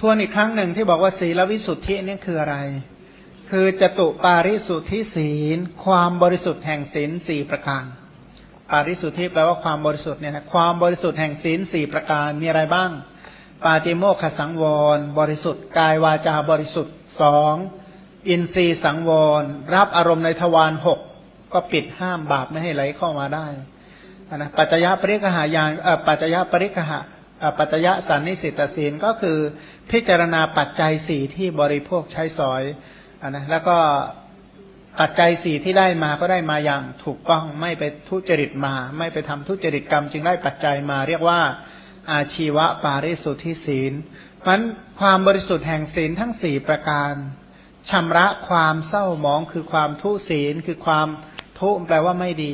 ทวนอีกครั้งหนึ่งที่บอกว่าศีลวิสุทธินี่คืออะไร คือจตุปาริสุทธิศีล ความบริสุทธิ์แห่งศีลสี่ประการ ปาริสุทธิแปลว่าความบริสุทธิ์เนี่ยนะความบริสุทธิ์แห่งศีลสี่ประการมีอะไรบ้าง ปาติโมขสังวร บริสุทธิ์กายวาจาบริสุทธิ์สองอินทรีย์สังวร รับอารมณ์ในทวารหกก็ปิดห้ามบาปไม่ให้ไหลเข้ามาได้นะปัจจยปริกหายานปัจจยปริกหะ ปัจจยสันนิสิตศีลก็คือพิจารณาปัจจัยสี่ที่บริโภคใช้สอยอนะแล้วก็ปัจจัยสี่ที่ได้มาก็ได้มาอย่างถูกต้องไม่ไปทุจริตมา ไม่ไปทำทุจริตกรรม จึงได้ปัจจัยมาเรียกว่าอาชีวะปาริสุทธิศีลเพราะความบริสุทธิ์แห่งศีลทั้งสี่ประการชำระความเศร้าหมองคือความทุศีลคือความทุแปลว่าไม่ดี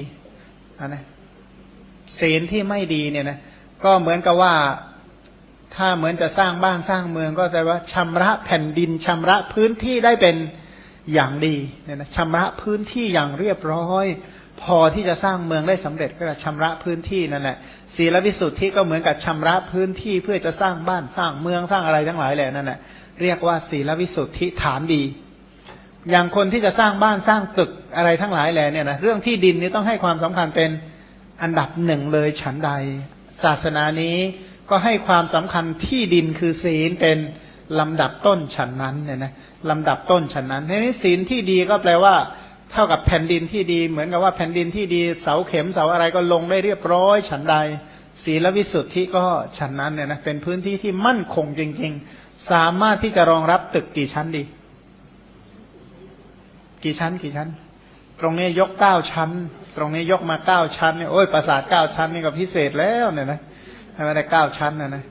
นะศีลที่ไม่ดีเนี่ยนะ ก็เหมือนกับว่า ถ้าเหมือนจะสร้างบ้านสร้างเมือง ก็แปลว่าชำระแผ่นดินชำระพื้นที่ได้เป็นอย่างดีเนี่ยนะชำระพื้นที่อย่างเรียบร้อย พอที่จะสร้างเมืองได้สำเร็จก็ชำระพื้นที่นั่นแหละศีลวิสุทธิก็เหมือนกับชำระพื้นที่เพื่อจะสร้างบ้านสร้างเมืองสร้างอะไรทั้งหลายแหละนั่นแหละเรียกว่าศีลวิสุทธิฐานดี อย่างคนที่จะสร้างบ้านสร้างตึกอะไรทั้งหลายแหละเนี่ยนะเรื่องที่ดินนี่ต้องให้ความสำคัญเป็นอันดับหนึ่งเลยฉันใด ศาสนานี้ก็ให้ความสำคัญที่ดินคือศีลเป็นลำดับต้นฉันนั้นเนี่ยนะลำดับต้นฉันนั้นทีนี้ศีลที่ดีก็แปลว่า เท่ากับแผ่นดินที่ดี เหมือนกับว่าแผ่นดินที่ดีเสาเข็มเสาอะไรก็ลงได้เรียบร้อยฉันใด ศีลวิสุทธิก็ฉันนั้นเนี่ยนะเป็นพื้นที่ที่มั่นคงจริง ๆ สามารถที่จะรองรับตึกกี่ชั้นดี กี่ชั้นกี่ชั้น ตรงนี้ยกเก้าชั้น ตรงนี้ยกมาเก้าชั้นเนี่ยโอ้ยปราสาทเก้าชั้นนี่ก็พิเศษแล้วเนี่ยนะทำไมได้เก้าชั้นนะนะ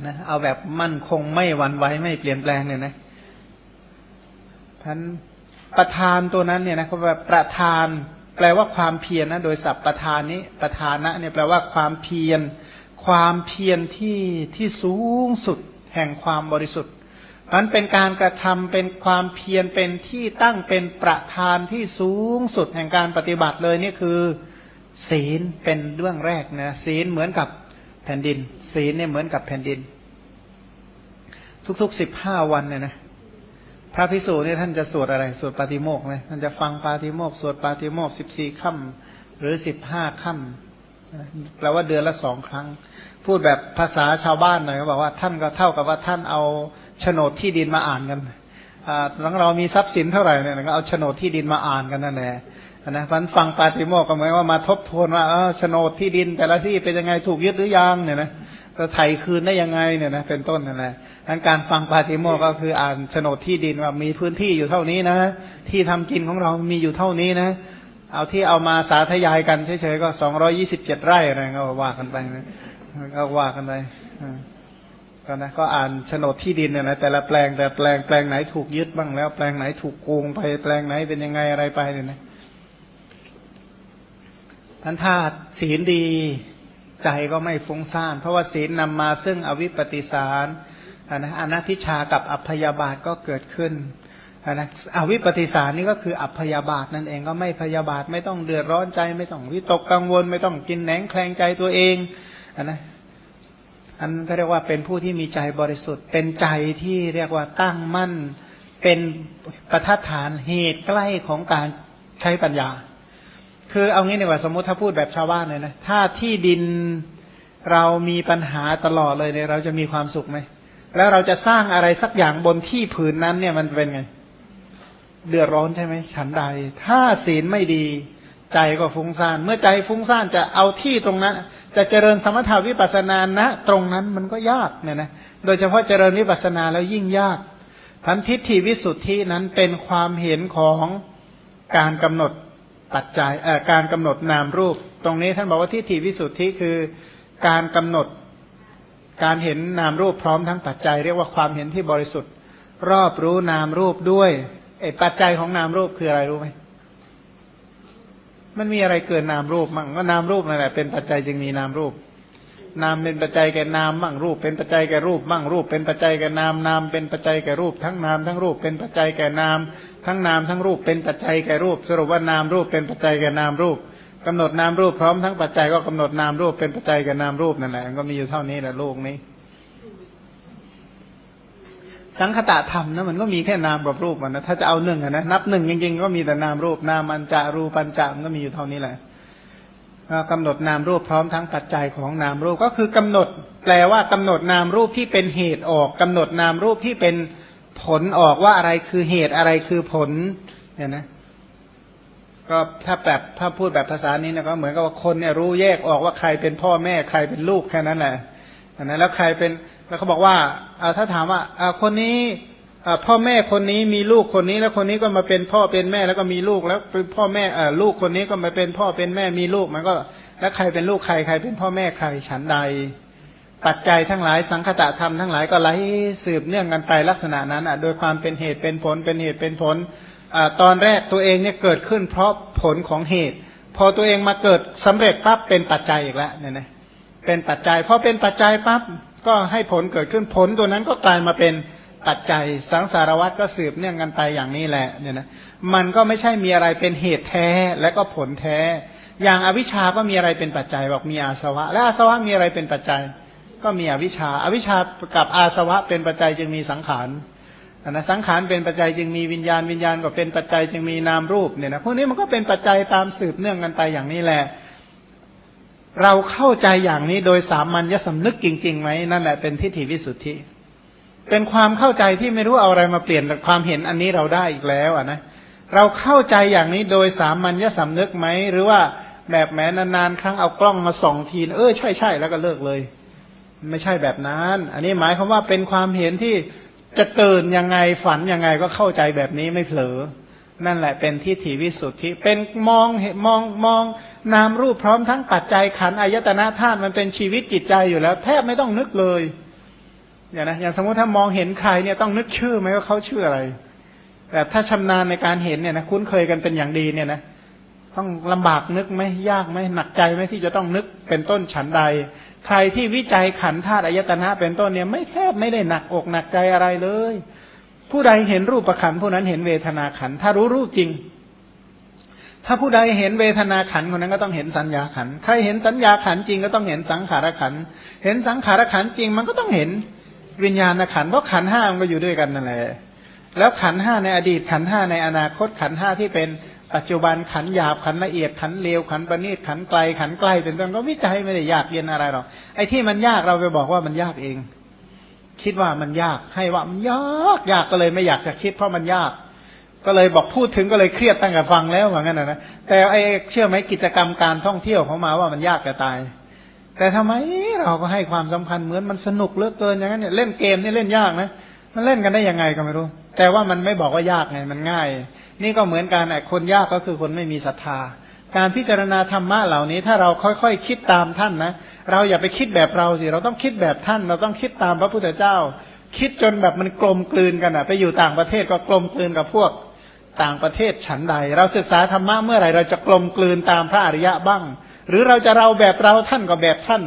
นะเอาแบบมั่นคงไม่หวั่นไหวไม่เปลี่ยนแปลงเนี่ยนะท่านประธานตัวนั้นเนี่ยนะเขาแบบประธาน แปลว่าความเพียรนะโดยศัพท์ประธานนี้ประธานะเนี่ยแปลว่าความเพียร ความเพียรที่ที่สูงสุดแห่งความบริสุทธิ์ มันเป็นการกระทำเป็นความเพียรเป็นที่ตั้งเป็นประธานที่สูงสุดแห่งการปฏิบัติเลยนี่คือ ศีลเป็นเรื่องแรกนะศีลเหมือนกับแผ่นดิน ศีลเนี่ยเหมือนกับแผ่นดิน ทุกๆสิบห้าวันเนี่ยนะพระพิสูจน์เนี่ยท่านจะสวดอะไร สวดปาติโมกไหมท่านจะฟังปาติโมก สวดปาติโมกสิบสี่ค่ำหรือสิบห้าค่ำ แปลว่าเดือนละสองครั้ง พูดแบบภาษาชาวบ้านหน่อยก็บอกว่าท่านก็เท่ากับว่าท่านเอาโฉนดที่ดินมาอ่านกันหลังเรามีทรัพย์สินเท่าไหร่เนี่ยก็เอาโฉนดที่ดินมาอ่านกันนั่นแหละนะพันฟังปาติโมกก็เหมือนว่ามาทบทวนว่าโฉนดที่ดิน แต่ละที่เป็นยังไงถูกยึดหรือยังเนี่ยนะจะไถ่คืนได้ยังไงเนี่ยนะเป็นต้นนั่นแหละดังการฟังปาติโมกก็คืออ่านโฉนดที่ดินว่ามีพื้นที่อยู่เท่านี้นะ ที่ทำกินของเรามีอยู่เท่านี้นะ เอาที่เอามาสาธยายกันเฉยๆก็สองร้อยี่สิบเจ็ดไร่อะไรก็ว่ากันไปนะก็ว่ากันไปก็นะก็อ่านโฉนดที่ดินเนี่ยนะแต่ละแปลงแต่แปลงแปลงไหนถูกยึดบ้างแล้ว แปลงไหนถูกโกงไปแปลงไหนเป็นยังไงอะไรไปเนี่ยนะท่านถ้าศีลดีใจก็ไม่ฟุ้งซ่าน เพราะว่าศีลนำมาซึ่งอวิปปิสารนะอนัติชากับอัพยาบาทก็เกิดขึ้น นะอวิปปิสารนี่ก็คืออัพยาบาทนั่นเองก็ไม่พยาบาทไม่ต้องเดือดร้อนใจไม่ต้องวิตกกังวล ไม่ต้องกินแหนงแคลงใจตัวเองอนะอันก็เรียกว่าเป็นผู้ที่มีใจบริสุทธิ์ เป็นใจที่เรียกว่าตั้งมั่น เป็นประทัดฐานเหตุใกล้ของการใช้ปัญญา คือเอางี้ดีกว่าสมมติถ้าพูดแบบชาวบ้านเลยนะถ้าที่ดินเรามีปัญหาตลอดเลยเนี่ยเราจะมีความสุขไหมแล้วเราจะสร้างอะไรสักอย่างบนที่ผืนนั้นเนี่ยมันเป็นไง เดือดร้อนใช่ไหมฉันใด ถ้าศีลไม่ดีใจก็ฟุ้งซ่าน เมื่อใจฟุ้งซ่านจะเอาที่ตรงนั้น จะเจริญสมถาวิปัสสนาณตรงนั้นมันก็ยากเนี่ยนะ โดยเฉพาะเจริญวิปัสสนาแล้วยิ่งยากพันทิฏฐิวิสุทธินั้นเป็นความเห็นของการกำหนดปัจจัยการกำหนดนามรูป ตรงนี้ท่านบอกว่าที่ถีวิสุทธิคือการกำหนดการเห็นนามรูปพร้อมทั้งปัจจัย เรียกว่าความเห็นที่บริสุทธิ์ รอบรู้นามรูปด้วย ไอ้ปัจจัยของนามรูปคืออะไรรู้ไหมมันมีอะไรเกินนามรูปมั่งก็นามรูปนั่นแหละเป็นปัจจัยจึงมีนามรูป นามเป็นปัจจัยแก่นามมั่งรูป เป็นปัจจัยแก่รูปมั่งรูป เป็นปัจจัยแก่นามนามเป็นปัจจัยแก่รูป ทั้งนามทั้งรูป เป็นปัจจัยแก่นาม ทั้งนามทั้งรูป เป็นปัจจัยแก่รูป สรุปว่านามรูปเป็นปัจจัยแก่นามรูปกำหนดนามรูปพร้อมทั้งปัจจัยก็กำหนดนามรูปเป็นปัจจัยแกับนามรูปนั่นแหละก็มีอยู่เท่านี้แหละโลกนี้ สังคตะธรรมนะมันก็มีแค่นามกับรูปมันนะถ้าจะเอาหนึ่งนะนับหนึ่งจริงๆก็มีแต่นามรูปนามัญจารูปัญจามันก็มีอยู่เท่านี้แหละกำหนดนามรูปพร้อมทั้งปัจจัยของนามรูปก็คือกำหนด แปลว่ากำหนดนามรูปที่เป็นเหตุออกกำหนดนามรูปที่เป็นผลออกว่าอะไรคือเหตุอะไรคือผลเนี่ยนะก็ถ้าแบบถ้าพูดแบบภาษานี้นะก็เหมือนกับว่าคนเนี่ยรู้แยกออกว่าใครเป็นพ่อแม่ใครเป็นลูกแค่นั้นแหละอันนั้นแล้วใครเป็น แล้วเขาบอกว่าถ้าถามว่าคนนี้พ่อแม่คนนี้มีลูกคนนี้แล้วคนนี้ก็มาเป็นพ่อเป็นแม่แล้วก็มีลูกแล้วพ่อแม่ลูกคนนี้ก็มาเป็นพ่อเป็นแม่มีลูกมันก็ แล้วใครเป็นลูกใครใครเป็นพ่อแม่ใครฉันใด ปัจจัยทั้งหลายสังคตะธรรมทั้งหลายก็ไหลสืบเนื่องกันไปลักษณะนั้นอะโดยความเป็นเหตุเป็นผลเป็นเหตุเป็นผลอตอนแรกตัวเองเนี่ยเกิดขึ้นเพราะผลของเหตุ พอตัวเองมาเกิดสำเร็จปั๊บเป็นปัจจัยอีกแล้วเนี่ยนะเป็นปัจจัยพอเป็นปัจจัยปั๊บ ก็ให้ผลเกิดขึ้นผลตัวนั้นก็กลายมาเป็นปัจจัยสังสารวัตรก็สืบเนื่องกันไปอย่างนี้แหละเนี่ยนะมันก็ไม่ใช่มีอะไรเป็นเหตุแท้และก็ผลแท้ อย่างอวิชาก็มีอะไรเป็นปัจจัยบอกมีอาสวะ และอาสวะมีอะไรเป็นปัจจัย ก็มีอวิชชาอวิชชากับอาสวะเป็นปัจจัยจึงมีสังขารนะสังขารเป็นปัจจัยจึงมีวิญญาณวิญญาณก็เป็นปัจจัยจึงมีนามรูปเนี่ยนะพวกนี้มันก็เป็นปัจจัยตามสืบเนื่องกันไปอย่างนี้แหละ เราเข้าใจอย่างนี้โดยสามัญญสำนึกจริงๆไหมนั่นแหละเป็นทิฏฐิวิสุทธิ เป็นความเข้าใจที่ไม่รู้เอาอะไรมาเปลี่ยนความเห็นอันนี้เราได้อีกแล้วอะนะเราเข้าใจอย่างนี้โดยสามัญญสำนึกไหมหรือว่าแบบแม้นานๆครั้งเอากล้องมาส่องทีเออใช่ใช่แล้วก็เลิกเลย ไม่ใช่แบบนั้น อันนี้หมายความว่าเป็นความเห็นที่จะเกินยังไงฝันยังไงก็เข้าใจแบบนี้ไม่เผลอ นั่นแหละเป็นที่ถีวิสุทธิ เป็นมองเห็นมองมองนามรูปพร้อมทั้งปัจจัยขันอายตนะธาตุมันเป็นชีวิตจิตใจอยู่แล้ว แทบไม่ต้องนึกเลยอย่างนะอย่างสมมติถ้ามองเห็นใครเนี่ยต้องนึกชื่อไหมว่าเขาชื่ออะไร แต่ถ้าชำนาญในการเห็นเนี่ยนะคุ้นเคยกันเป็นอย่างดีเนี่ยนะต้องลำบากนึกไหมยากไหมหนักใจไหมที่จะต้องนึกเป็นต้นฉันใด ใครที่วิจัยขันธาตุอายตนะเป็นต้นเนี่ยไม่แทบไม่ได้หนักอกหนักใจอะไรเลย ผู้ใดเห็นรูปประขันผู้นั้นเห็นเวทนาขัน ถ้ารู้รูปจริง ถ้าผู้ใดเห็นเวทนาขันคนนั้นก็ต้องเห็นสัญญาขัน ใครเห็นสัญญาขันจริงก็ต้องเห็นสังขารขัน เห็นสังขารขันจริงมันก็ต้องเห็นวิญญาณขันเพราะขันห้ามันก็อยู่ด้วยกันนั่นแหละ แล้วขันห้าในอดีตขันห้าในอนาคตขันห้าที่เป็นปัจจุบันขันหยาบขันละเอียดขันเลวขันประณีตขันไกลขันใกล้เป็นต้นก็วิจัยไม่ได้ยากเย็นอะไรหรอกไอ้ที่มันยากเราไปบอกว่ามันยากเอง คิดว่ามันยากให้ว่ามันยากยากก็เลยไม่อยากจะคิดเพราะมันยาก ก็เลยบอกพูดถึงก็เลยเครียดตั้งแต่ฟังแล้วเหมือนกันนะแต่ไอ้เชื่อไหมกิจกรรมการท่องเที่ยวเขามาว่ามันยากจะตาย แต่ทำไมเราก็ให้ความสำคัญเหมือนมันสนุกเหลือเกินอย่างนั้นเนี่ยเล่นเกมนี่เล่นยากนะมันเล่นกันได้ยังไงก็ไม่รู้ แต่ว่ามันไม่บอกว่ายากไงมันง่าย นี่ก็เหมือนกันไอ้คนยากก็คือคนไม่มีศรัทธา การพิจารณาธรรมะเหล่านี้ ถ้าเราค่อยๆคิดตามท่านนะเราอย่าไปคิดแบบเราสิ เราต้องคิดแบบท่าน เราต้องคิดตามพระพุทธเจ้า คิดจนแบบมันกลมกลืนกันอะไปอยู่ต่างประเทศก็กลมกลืนกับพวกต่างประเทศฉันใด เราศึกษาธรรมะเมื่อไหร่เราจะกลมกลืนตามพระอริยะบ้าง หรือเราจะเราแบบเราท่านก็แบบท่าน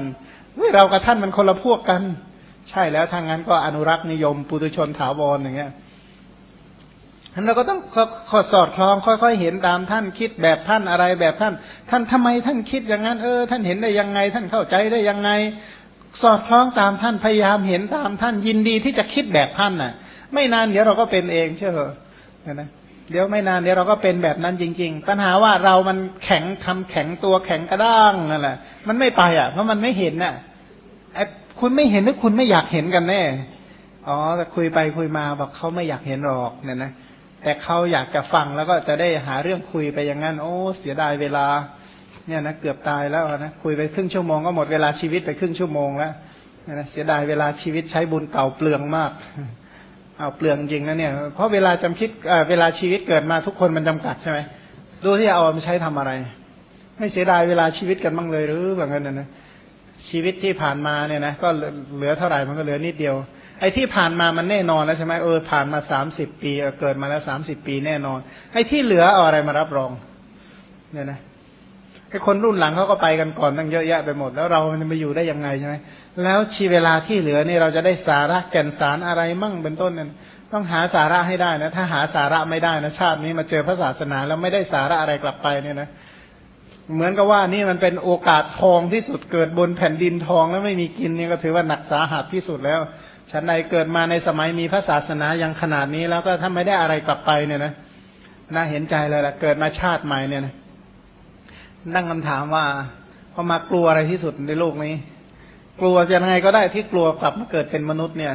เรากับท่านมันคนละพวกกัน ใช่แล้วทางนั้นก็อนุรักษ์นิยม ปุถุชนถาวรอย่างเงี้ย ท่านเราก็ต้องขอสอดคล้องค่อย ๆ เห็นตามท่านคิดแบบท่านอะไรแบบท่าน ท่านทำไมท่านคิดอย่างนั้นเออ ท่านเห็นได้ยังไง ท่านเข้าใจได้ยังไง สอดคล้องตามท่านพยายามเห็นตามท่านยินดีที่จะคิดแบบท่านน่ะ ไม่นานเดี๋ยวเราก็เป็นเองเชื่อเหรอนะเดี๋ยวไม่นานเดี๋ยวเราก็เป็นแบบนั้นจริง ๆ ปัญหาว่าเรามันแข็งทำแข็งตัวแข็งกระด้างนั่นแหละมันไม่ไปอะ เพราะมันไม่เห็นน่ะไอ้คุณไม่เห็นหรือคุณไม่อยากเห็นกันแน่อ๋อแต่คุยไปคุยมาบอกเขาไม่อยากเห็นหรอกเนี่ยนะ แต่เขาอยากจะฟังแล้วก็จะได้หาเรื่องคุยไปอย่างนั้น โอ้ เสียดายเวลา เนี่ยนะเกือบตายแล้วนะคุยไปครึ่งชั่วโมงก็หมดเวลาชีวิตไปครึ่งชั่วโมงแล้วเนี่ยนะเสียดายเวลาชีวิตใช้บุญเก่าเปลืองมาก เอาเปลืองจริงนะเนี่ย เพราะเวลาจำคิดเวลาชีวิตเกิดมาทุกคนมันจำกัดใช่ไหมดูที่เอามาใช้ทำอะไร ไม่เสียดายเวลาชีวิตกันบ้างเลยหรือแบบนั้นนะชีวิตที่ผ่านมาเนี่ยนะก็เหลือเท่าไหร่มันก็เหลือนิดเดียว ไอ้ที่ผ่านมามันแน่นอนแล้วใช่ไหมเออผ่านมาสามสิบปีเกิดมาแล้วสามสิบปีแน่นอน ไอ้ที่เหลือเอาอะไรมารับรอง เนี่ยนะไอ้คนรุ่นหลังเขาก็ไปกันก่อนตั้งเยอะแยะไปหมด แล้วเราจะมาอยู่ได้ยังไงใช่ไหมแล้วชีเวลาที่เหลือนี่เราจะได้สาระแก่นสารอะไรมั่งเป็นต้นเนี่ยต้องหาสาระให้ได้นะ ถ้าหาสาระไม่ได้นะชาตินี้มาเจอพระศาสนาแล้วไม่ได้สาระอะไรกลับไปเนี่ยนะเหมือนกับว่านี่มันเป็นโอกาสทองที่สุดเกิดบนแผ่นดินทองแล้วไม่มีกินเนี่ยก็ถือว่าหนักสาหัสที่สุดแล้ว ฉันใดเกิดมาในสมัยมีพระศาสนายังขนาดนี้แล้วก็ถ้าไม่ได้อะไรกลับไปเนี่ยนะน่าเห็นใจเลยล่ะเกิดมาชาติใหม่เนี่ยนะนั่งคำถามว่าพอมากลัวอะไรที่สุดในโลกนี้ กลัวจะยังไงก็ได้ที่กลัวกลับมาเกิดเป็นมนุษย์เนี่ย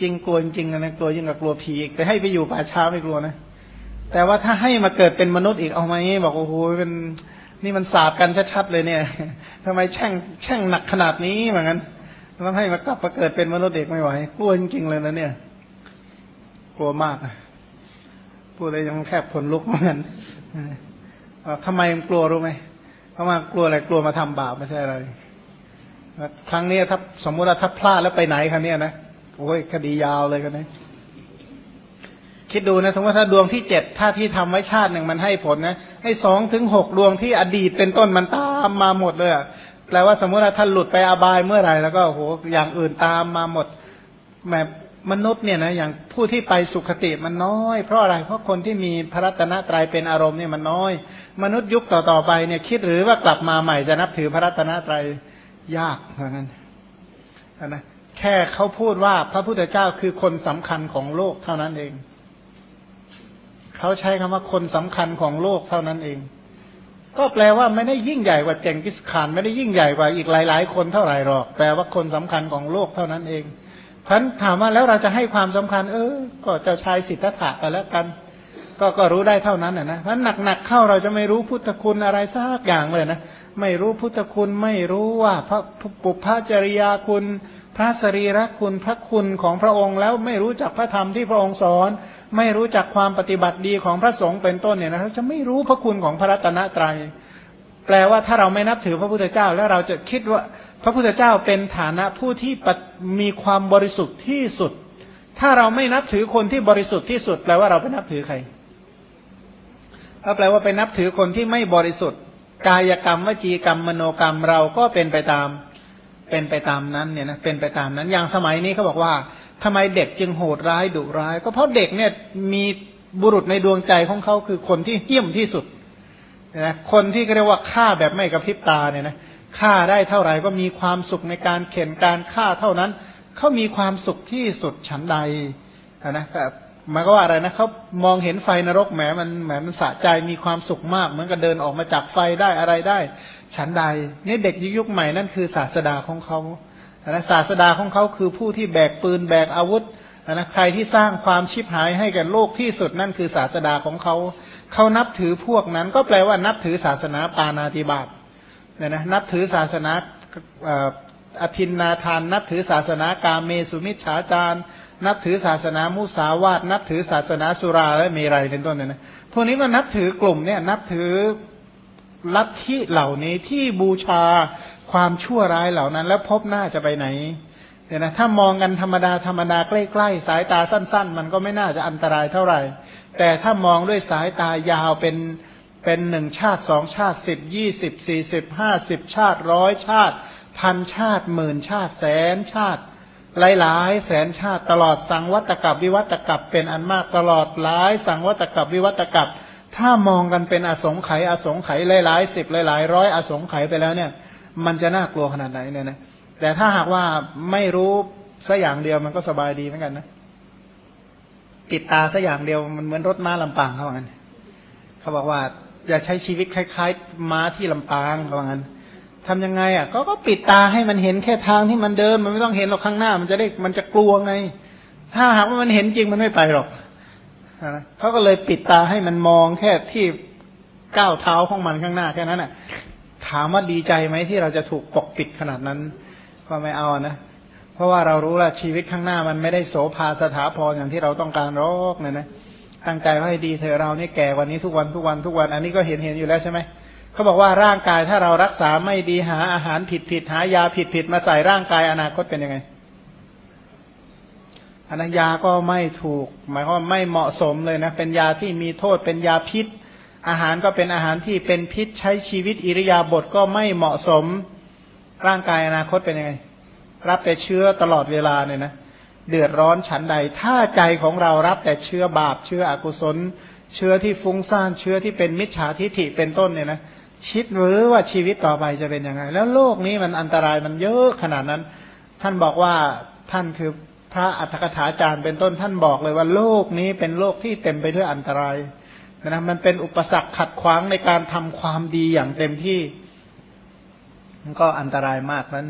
จริงกลัวจริงนะกลัวยิ่งกว่ากลัวผีอีกแต่ให้ไปอยู่ป่าช้าไม่กลัวนะแต่ว่าถ้าให้มาเกิดเป็นมนุษย์อีกเอาไหมบอกโอ้โหเป็นนี่มันสาบกันชัดๆเลยเนี่ยทำไมแช่งแช่งหนักขนาดนี้เหมือนกัน ต้องให้มากลับมาเกิดเป็นมนุษย์เด็กไม่ไหวกลัวจริงๆเลยนะเนี่ย กลัวมากพูดเลยยังแทบขนลุกเหมือนกันทำไมมันกลัวรู้ไหมเพราะว่ากลัวอะไรกลัวมาทำบาปไม่ใช่อะไรครั้งนี้ถ้าสมมุติว่าถ้าพลาดแล้วไปไหนครั้งนี้นะโอ้ยคดียาวเลยกันนะคิดดูนะสมมติถ้าดวงที่เจ็ดถ้าที่ทำไว้ชาติหนึ่งมันให้ผลนะให้สองถึงหกดวงที่อดีตเป็นต้นมันตามมาหมดเลยอะ แปลว่าสมมติว่าท่านหลุดไปอบายเมื่อไหร่แล้วก็โหอย่างอื่นตามมาหมดแบบมนุษย์เนี่ยนะอย่างผู้ที่ไปสุขติมันน้อย เพราะอะไรเพราะคนที่มีพระรัตนตรัยเป็นอารมณ์เนี่ยมันน้อย มนุษย์ยุคต่อๆไปเนี่ยคิดหรือว่ากลับมาใหม่จะนับถือพระรัตนตรัยยากเหมือนกันนะแค่เขาพูดว่าพระพุทธเจ้าคือคนสำคัญของโลกเท่านั้นเอง เขาใช้คำว่าคนสำคัญของโลกเท่านั้นเอง ก็แปลว่าไม่ได้ยิ่งใหญ่กว่าเจงกิสขานไม่ได้ยิ่งใหญ่กว่าอีกหลาย ๆ คนเท่าไหร่หรอก แปลว่าคนสำคัญของโลกเท่านั้นเองพันถามว่าแล้วเราจะให้ความสำคัญ เออ ก็เจ้าชายสิทธัตถะไปแล้วกัน ก็ก็รู้ได้เท่านั้นนะพันหนักๆเข้าเราจะไม่รู้พุทธคุณอะไรสักอย่างเลยนะไม่รู้พุทธคุณไม่รู้ว่าพระปุพพจริยาคุณ พระสรีระคุณพระคุณของพระองค์แล้วไม่รู้จักพระธรรมที่พระองค์สอน ไม่รู้จักความปฏิบัติดีของพระสงฆ์เป็นต้นเนี่ยนะเราจะไม่รู้พระคุณของพระรัตนตรยัย แปลว่าถ้าเราไม่นับถือพระพุทธเจ้า แล้วเราจะคิดว่าพระพุทธเจ้าเป็นฐานะผู้ที่มีความบริสุทธิ์ที่สุด ถ้าเราไม่นับถือคนที่บริสุทธิ์ที่สุด แปลว่าเราไปนับถือใครก็แปลว่าไปนับถือคนที่ไม่บริสุทธิ์ กายกรรมวจีกรรมมโนกรรมเราก็เป็นไปตาม เป็นไปตามนั้นเนี่ยนะเป็นไปตามนั้น อย่างสมัยนี้เขาบอกว่าทำไมเด็กจึงโหดร้ายดุร้าย ก็เพราะเด็กเนี่ยมีบุรุษในดวงใจของเขาคือคนที่เหี้ยมที่สุดนะคนที่เรียกว่าฆ่าแบบไม่กระพริบตาเนี่ยนะฆ่าได้เท่าไหร่ก็มีความสุขในการเข็นการฆ่าเท่านั้นเขามีความสุขที่สุดฉันใดนะ หมายก็ว่าอะไรนะเขามองเห็นไฟนรกแหมมันแหมมันสะใจมีความสุขมากเหมือนกับเดินออกมาจากไฟได้อะไรได้ ฉันใดนี่เด็กยุคใหม่นั่นคือศาสดาของเขานะศาสดาของเขาคือผู้ที่แบกปืนแบกอาวุธนะใครที่สร้างความชิบหายให้แก่โลกที่สุดนั่นคือศาสดาของเขาเขานับถือพวกนั้น ก็แปลว่านับถือศาสนาปานาติบาตเนี่ยนะนับถือศาสนา อภินนาทาน นับถือศาสนากาเมสุมิชฌาจารนับถือศาสนามุสาวาตนับถือศาสนาสุราและมีไรเป็นต้นเนี่ยนะพวกนี้ก็นับถือกลุ่มเนี่ยนับถือลัทธิเหล่านี้ที่บูชาความชั่วร้ายเหล่านั้น แล้วพบหน้าจะไปไหนเนี่ยนะถ้ามองกันธรรมดาธรรมดาใกล้ๆสายตาสั้น ๆ มันก็ไม่น่าจะอันตรายเท่าไหร่ แต่ถ้ามองด้วยสายตายาวเป็นเป็นหนึ่งชาติสองชาติสิบยี่สิบสี่สิบห้าสิบชาติร้อยชาติ พันชาติหมื่นชาติแสนชาติ หลายหลายแสนชาติตลอดสังวัตกับวิวัตกับเป็นอันมากตลอดหลายสังวัตกับวิวัตกับถ้ามองกันเป็นอสงไขยอสงไขยหลายๆสิบหลายๆร้อยอสงไขยไปแล้วเนี่ย มันจะน่ากลัวขนาดไหนเนี่ยนะแต่ถ้าหากว่าไม่รู้สัอย่างเดียวมันก็สบายดีเหมือนกันนะติดตาสัอย่างเดียวมันเหมือนรถม้าลำปางเขาบอกงั้นเขาบอกว่าอย่าใช้ชีวิตคล้าย ๆ ม้าที่ลำปางเขาบอกงั้น ทำยังไงอะก็ก็ปิดตาให้มันเห็นแค่ทางที่มันเดิน มันไม่ต้องเห็นหรอกข้างหน้า มันจะได้มันจะกลัวไง ถ้าหากว่ามันเห็นจริงมันไม่ไปหรอกเขาก็เลยปิดตาให้มันมองแค่ที่ก้าวเท้าของมันข้างหน้าแค่นั้นอะ ถามว่าดีใจไหมที่เราจะถูกปกปิดขนาดนั้น ก็ไม่เอานะเพราะว่าเรารู้ว่าชีวิตข้างหน้ามันไม่ได้โสภาสถาพรอย่างที่เราต้องการรอกเนี่ยนะตั้งใจให้ดีเถอเรานี่แก่วันนี้ทุกวันทุกวันทุกวัน อันนี้ก็เห็นเห็นอยู่แล้วใช่ไหม เขาบอกว่าร่างกายถ้าเรารักษาไม่ดีหาอาหารผิดผิดหายาผิดผิดมาใส่ร่างกายอนาคตเป็นยังไงอนัยาก็ไม่ถูก หมายความไม่เหมาะสมเลยนะ เป็นยาที่มีโทษเป็นยาพิษ อาหารก็เป็นอาหารที่เป็นพิษใช้ชีวิตอิริยาบถก็ไม่เหมาะสมร่างกายอนาคตเป็นยังไง รับแต่เชื้อตลอดเวลาเนี่ยนะเดือดร้อนฉันใด ถ้าใจของเรารับแต่เชื้อบาป เชื้ออกุศล เชื้อที่ฟุ้งซ่านเชื้อที่เป็นมิจฉาทิฐิเป็นต้นเนี่ยนะ ชิดหรือว่าชีวิตต่อไปจะเป็นยังไง แล้วโลกนี้มันอันตรายมันเยอะขนาดนั้น ท่านบอกว่าท่านคือพระอัฏฐกถาจารย์เป็นต้นท่านบอกเลยว่าโลกนี้เป็นโลกที่เต็มไปด้วยอันตรายนะมันเป็นอุปสรรคขัดขวางในการทำความดีอย่างเต็มที่มันก็อันตรายมากนั้น